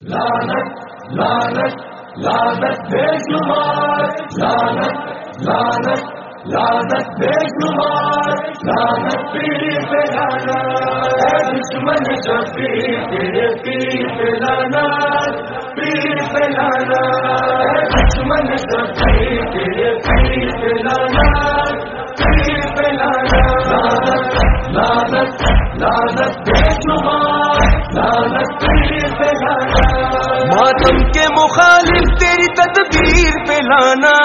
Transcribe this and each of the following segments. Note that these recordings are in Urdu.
لانت لانت لانت بے شمار لانت لانت لانت بے شمار لانت پیڑھی پہ لانا دشمن شفیع تیرے پیر پہ لانا پیر پہ لانا دشمن شفیع تیرے پیر پہ لانا پیر پہ لانا لانت لانت لانت ماتم کے مخالف تیری تدبیر پہ لانا۔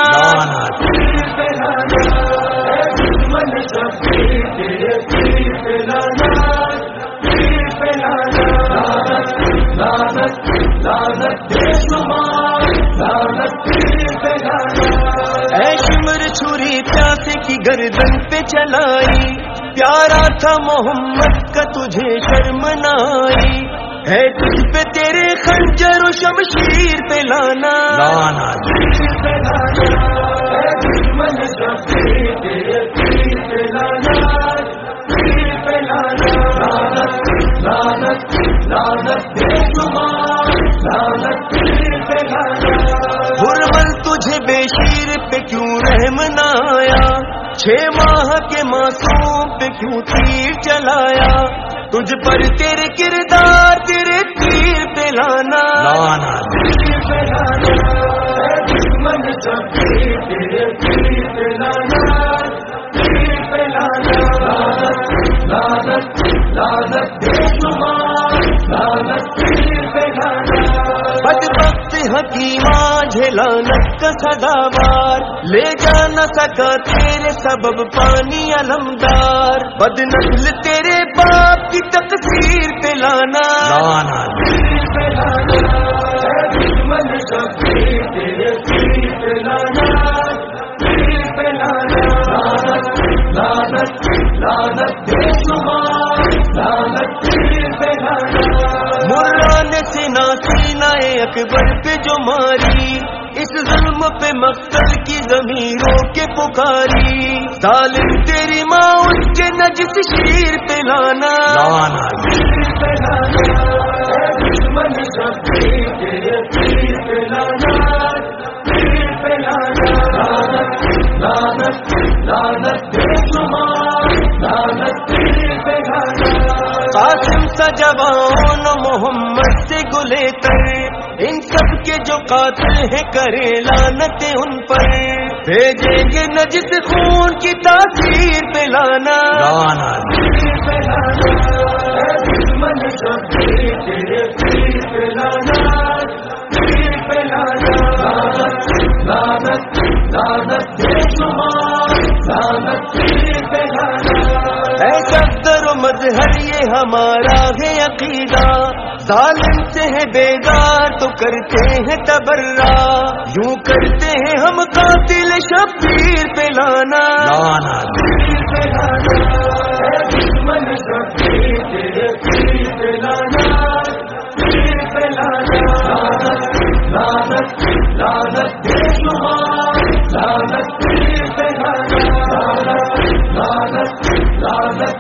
شمر چھری پیاسے کی گردن پہ چلائی پیارا تھا محمد کا تجھے شرم نائی۔ ہے تجھ پہ تیرے خنجر و شمشیر پہ لانا۔ لانا غربل تجھے بے شیر پہ کیوں رحم نہ آیا چھ ماہ کے معصوم پہ کیوں تیر چلایا؟ تجھ پر تیرے کردار حکیمہ جھلانت کا سداوار لے جا نہ سکا تیرے سبب پانی علمدار بد نسل تیرے باپ کی تقسیر پہ لانا سینا سینا اکبر پہ جو ماری اس ظلم پہ مقتل کی ضمیروں کے پکاری۔ ظالم تیری ماں اس کے نجس شیر پہ لانا۔ لانا۔ قاسم سا جوان محمد سے گلے تر ان سب کے جو قاتل ہیں کرے لانت ان پر۔ بھیجیں گے نجس خون کی تاثیر پہ لانا۔ لانا۔ مظہر یہ ہمارا ہے عقیدہ۔ ظالم سے ہے بیدار تو کرتے ہیں تبرا یوں کرتے ہیں ہم قاتل شبیر پہ لانا۔ لانا۔ رسالت